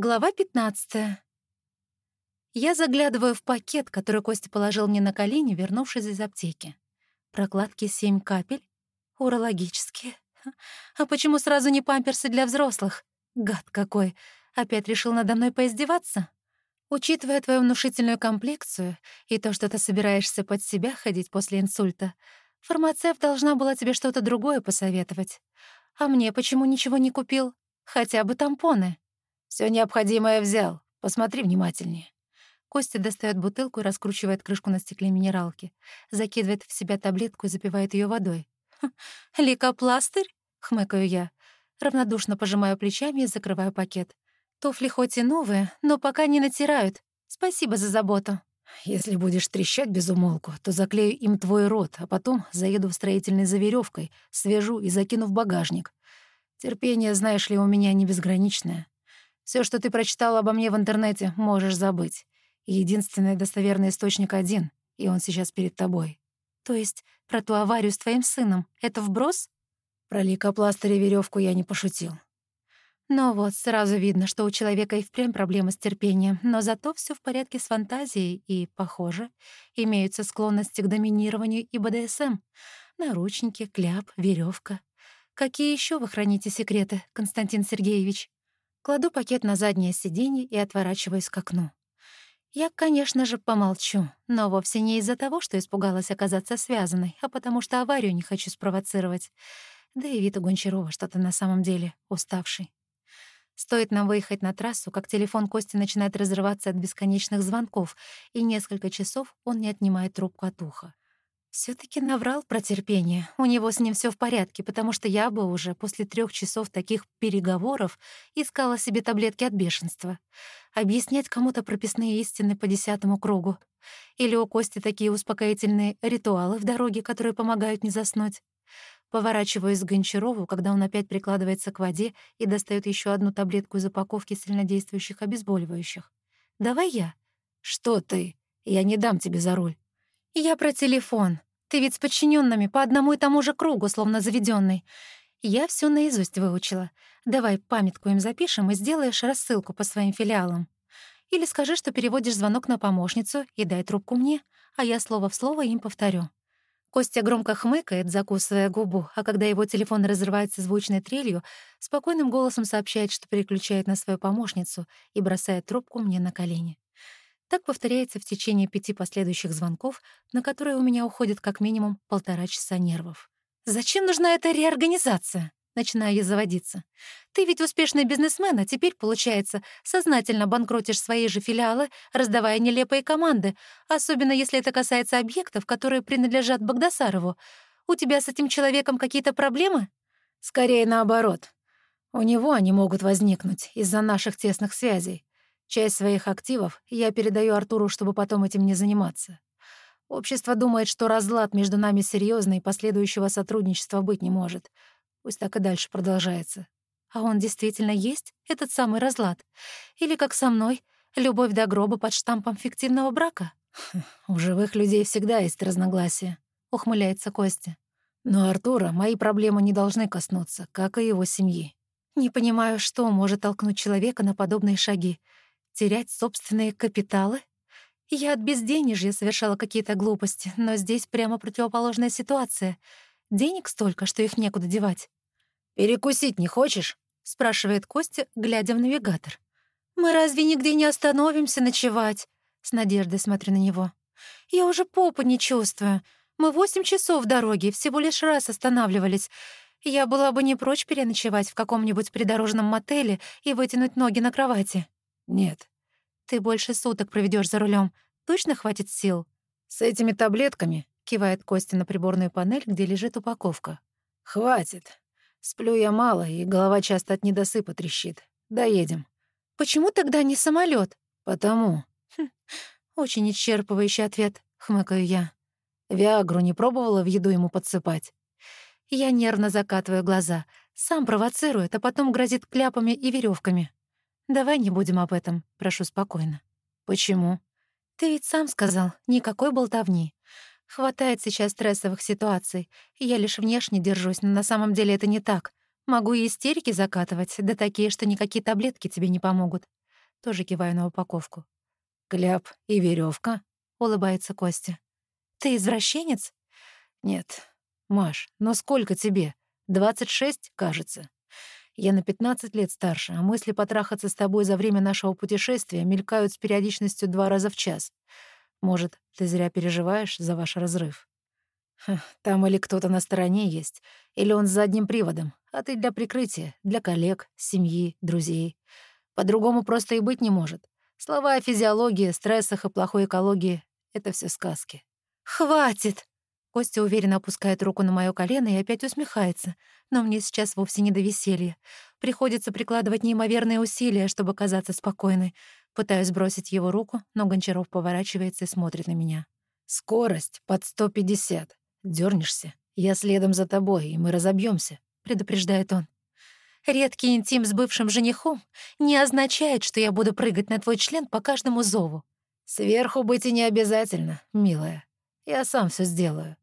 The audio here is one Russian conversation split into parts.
Глава 15. Я заглядываю в пакет, который Костя положил мне на колени, вернувшись из аптеки. Прокладки семь капель. Урологические. А почему сразу не памперсы для взрослых? Гад какой. Опять решил надо мной поиздеваться? Учитывая твою внушительную комплекцию и то, что ты собираешься под себя ходить после инсульта, фармацевт должна была тебе что-то другое посоветовать. А мне почему ничего не купил? Хотя бы тампоны. Все необходимое взял. Посмотри внимательнее». Костя достает бутылку и раскручивает крышку на стекле минералки, закидывает в себя таблетку и запивает ее водой. «Хм, «Лейкопластырь?» — хмыкаю я. Равнодушно пожимаю плечами и закрываю пакет. Туфли хоть и новые, но пока не натирают. Спасибо за заботу. «Если будешь трещать без умолку, то заклею им твой рот, а потом заеду в строительной за веревкой, свяжу и закину в багажник. Терпение, знаешь ли, у меня не безграничное. Все, что ты прочитал обо мне в интернете, можешь забыть. Единственный достоверный источник один, и он сейчас перед тобой. То есть про ту аварию с твоим сыном — это вброс? Про лейкопластырь и веревку я не пошутил. Но вот сразу видно, что у человека и впрямь проблемы с терпением, но зато все в порядке с фантазией и, похоже, имеются склонности к доминированию и БДСМ. Наручники, кляп, веревка. Какие еще вы храните секреты, Константин Сергеевич? Кладу пакет на заднее сиденье и отворачиваюсь к окну. Я, конечно же, помолчу, но вовсе не из-за того, что испугалась оказаться связанной, а потому что аварию не хочу спровоцировать. Да и вид у Гончарова что-то на самом деле уставший. Стоит нам выехать на трассу, как телефон Кости начинает разрываться от бесконечных звонков, и несколько часов он не отнимает трубку от уха все таки наврал про терпение. У него с ним все в порядке, потому что я бы уже после трех часов таких переговоров искала себе таблетки от бешенства. Объяснять кому-то прописные истины по десятому кругу. Или у Кости такие успокоительные ритуалы в дороге, которые помогают не заснуть. Поворачиваюсь к Гончарову, когда он опять прикладывается к воде и достает еще одну таблетку из упаковки сильнодействующих обезболивающих. «Давай я». «Что ты? Я не дам тебе за руль». «Я про телефон. Ты ведь с подчиненными по одному и тому же кругу, словно заведенный. Я все наизусть выучила. Давай памятку им запишем и сделаешь рассылку по своим филиалам. Или скажи, что переводишь звонок на помощницу и дай трубку мне, а я слово в слово им повторю». Костя громко хмыкает, закусывая губу, а когда его телефон разрывается звучной трелью, спокойным голосом сообщает, что переключает на свою помощницу и бросает трубку мне на колени. Так повторяется в течение пяти последующих звонков, на которые у меня уходит как минимум полтора часа нервов. «Зачем нужна эта реорганизация?» Начинаю я заводиться. «Ты ведь успешный бизнесмен, а теперь, получается, сознательно банкротишь свои же филиалы, раздавая нелепые команды, особенно если это касается объектов, которые принадлежат Богдасарову. У тебя с этим человеком какие-то проблемы?» «Скорее наоборот. У него они могут возникнуть из-за наших тесных связей. Часть своих активов я передаю Артуру, чтобы потом этим не заниматься. Общество думает, что разлад между нами серьезный и последующего сотрудничества быть не может. Пусть так и дальше продолжается. А он действительно есть, этот самый разлад? Или, как со мной, любовь до гроба под штампом фиктивного брака? У живых людей всегда есть разногласия, — ухмыляется Костя. Но Артура мои проблемы не должны коснуться, как и его семьи. Не понимаю, что может толкнуть человека на подобные шаги. Терять собственные капиталы? Я от безденежья совершала какие-то глупости, но здесь прямо противоположная ситуация. Денег столько, что их некуда девать. «Перекусить не хочешь?» — спрашивает Костя, глядя в навигатор. «Мы разве нигде не остановимся ночевать?» С надеждой смотрю на него. «Я уже попу не чувствую. Мы восемь часов в дороге, всего лишь раз останавливались. Я была бы не прочь переночевать в каком-нибудь придорожном мотеле и вытянуть ноги на кровати». «Нет». «Ты больше суток проведешь за рулем. Точно хватит сил?» «С этими таблетками?» — кивает Костя на приборную панель, где лежит упаковка. «Хватит. Сплю я мало, и голова часто от недосыпа трещит. Доедем». «Почему тогда не самолет? «Потому». Хм, очень исчерпывающий ответ, хмыкаю я. Виагру не пробовала в еду ему подсыпать? Я нервно закатываю глаза. Сам провоцирует, а потом грозит кляпами и веревками. «Давай не будем об этом, прошу спокойно». «Почему?» «Ты ведь сам сказал, никакой болтовни. Хватает сейчас стрессовых ситуаций. Я лишь внешне держусь, но на самом деле это не так. Могу и истерики закатывать, да такие, что никакие таблетки тебе не помогут. Тоже киваю на упаковку. «Кляп и веревка, улыбается Костя. «Ты извращенец?» «Нет. Маш, но сколько тебе? Двадцать шесть, кажется. Я на пятнадцать лет старше, а мысли потрахаться с тобой за время нашего путешествия мелькают с периодичностью два раза в час. Может, ты зря переживаешь за ваш разрыв? Там или кто-то на стороне есть, или он с задним приводом, а ты для прикрытия, для коллег, семьи, друзей. По-другому просто и быть не может. Слова о физиологии, стрессах и плохой экологии — это все сказки. «Хватит!» Костя уверенно опускает руку на моё колено и опять усмехается. Но мне сейчас вовсе не до веселья. Приходится прикладывать неимоверные усилия, чтобы казаться спокойной. Пытаюсь бросить его руку, но Гончаров поворачивается и смотрит на меня. «Скорость под 150. Дёрнешься. Я следом за тобой, и мы разобьёмся», — предупреждает он. «Редкий интим с бывшим женихом не означает, что я буду прыгать на твой член по каждому зову». «Сверху быть и не обязательно, милая. Я сам всё сделаю.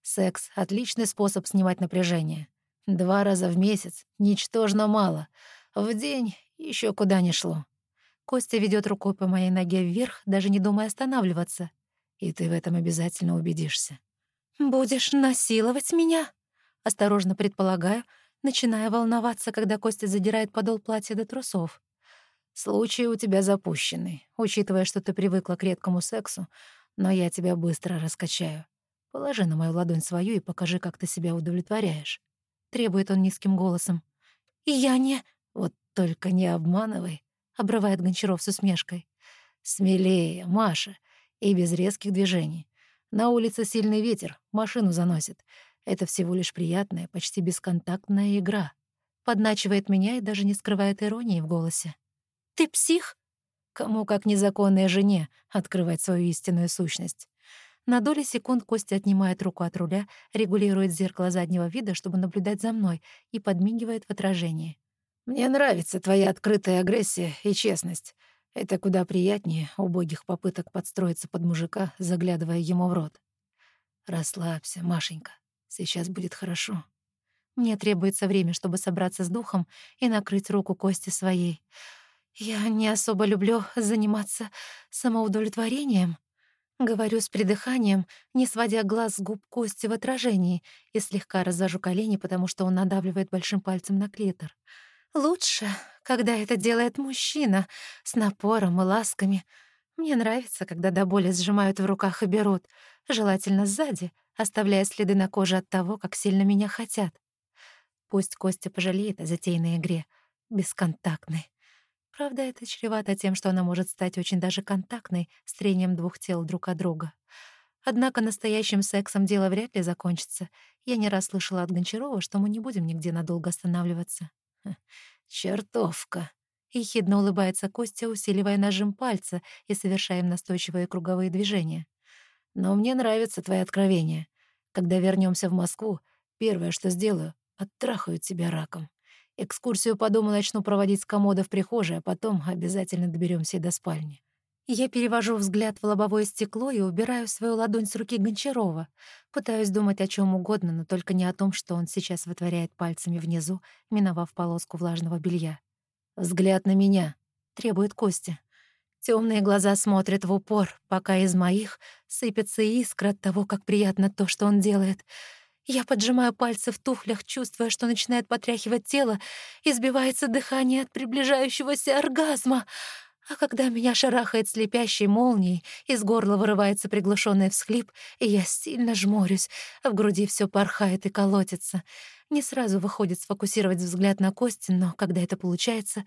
Секс — отличный способ снимать напряжение. Два раза в месяц — ничтожно мало. В день ещё куда ни шло». Костя ведёт рукой по моей ноге вверх, даже не думая останавливаться. «И ты в этом обязательно убедишься». «Будешь насиловать меня?» Осторожно предполагаю, начиная волноваться, когда Костя задирает подол платья до трусов. «Случай у тебя запущенный, учитывая, что ты привыкла к редкому сексу, но я тебя быстро раскачаю. Положи на мою ладонь свою и покажи, как ты себя удовлетворяешь». Требует он низким голосом. «И я не...» «Вот только не обманывай», — обрывает Гончаров с усмешкой. «Смелее, Маша, и без резких движений. На улице сильный ветер, машину заносит. Это всего лишь приятная, почти бесконтактная игра. Подначивает меня и даже не скрывает иронии в голосе. «Ты псих?» Кому, как незаконной жене, открывать свою истинную сущность. На доли секунд Костя отнимает руку от руля, регулирует зеркало заднего вида, чтобы наблюдать за мной, и подмигивает в отражении. «Мне нравится твоя открытая агрессия и честность. Это куда приятнее убогих попыток подстроиться под мужика, заглядывая ему в рот. Расслабься, Машенька, сейчас будет хорошо. Мне требуется время, чтобы собраться с духом и накрыть руку Кости своей. Я не особо люблю заниматься самоудовлетворением. Говорю с придыханием, не сводя глаз с губ Кости в отражении, и слегка развожу колени, потому что он надавливает большим пальцем на клитор. Лучше, когда это делает мужчина, с напором и ласками. Мне нравится, когда до боли сжимают в руках и берут, желательно сзади, оставляя следы на коже от того, как сильно меня хотят. Пусть Костя пожалеет о затейной игре, бесконтактной. Правда, это чревато тем, что она может стать очень даже контактной с трением двух тел друг от друга. Однако настоящим сексом дело вряд ли закончится. Я не раз слышала от Гончарова, что мы не будем нигде надолго останавливаться. «Чертовка!» — ехидно улыбается Костя, усиливая нажим пальца и совершаем настойчивые круговые движения. «Но мне нравится твои откровения. Когда вернемся в Москву, первое, что сделаю — оттрахаю тебя раком. Экскурсию по дому начну проводить с комода в прихожей, а потом обязательно доберемся и до спальни. Я перевожу взгляд в лобовое стекло и убираю свою ладонь с руки Гончарова. Пытаюсь думать о чем угодно, но только не о том, что он сейчас вытворяет пальцами внизу, миновав полоску влажного белья. «Взгляд на меня», — требует Костя. Темные глаза смотрят в упор, пока из моих сыпется искра от того, как приятно то, что он делает. Я поджимаю пальцы в туфлях, чувствуя, что начинает потряхивать тело, и сбивается дыхание от приближающегося оргазма — а когда меня шарахает слепящей молнией, из горла вырывается приглушенный всхлип, и я сильно жмурюсь, а в груди все порхает и колотится. Не сразу выходит сфокусировать взгляд на кости, но когда это получается,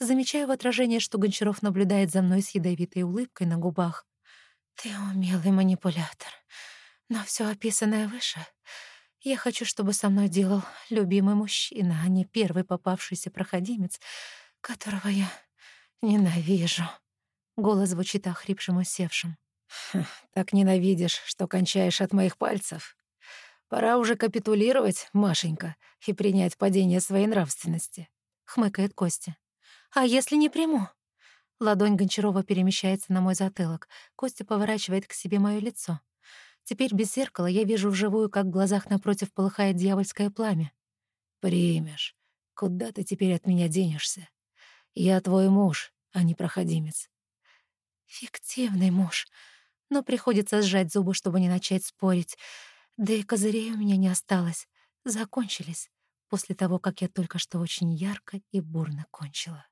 замечаю в отражении, что Гончаров наблюдает за мной с ядовитой улыбкой на губах. «Ты умелый манипулятор, но все описанное выше...» Я хочу, чтобы со мной делал любимый мужчина, а не первый попавшийся проходимец, которого я «Ненавижу». Голос звучит охрипшим и севшим. Хм, «Так ненавидишь, что кончаешь от моих пальцев. Пора уже капитулировать, Машенька, и принять падение своей нравственности», — хмыкает Костя. «А если не приму?» Ладонь Гончарова перемещается на мой затылок. Костя поворачивает к себе моё лицо. Теперь без зеркала я вижу вживую, как в глазах напротив полыхает дьявольское пламя. «Примешь. Куда ты теперь от меня денешься? Я твой муж, а не проходимец. Фиктивный муж. Но приходится сжать зубы, чтобы не начать спорить. Да и козырей у меня не осталось. Закончились после того, как я только что очень ярко и бурно кончила.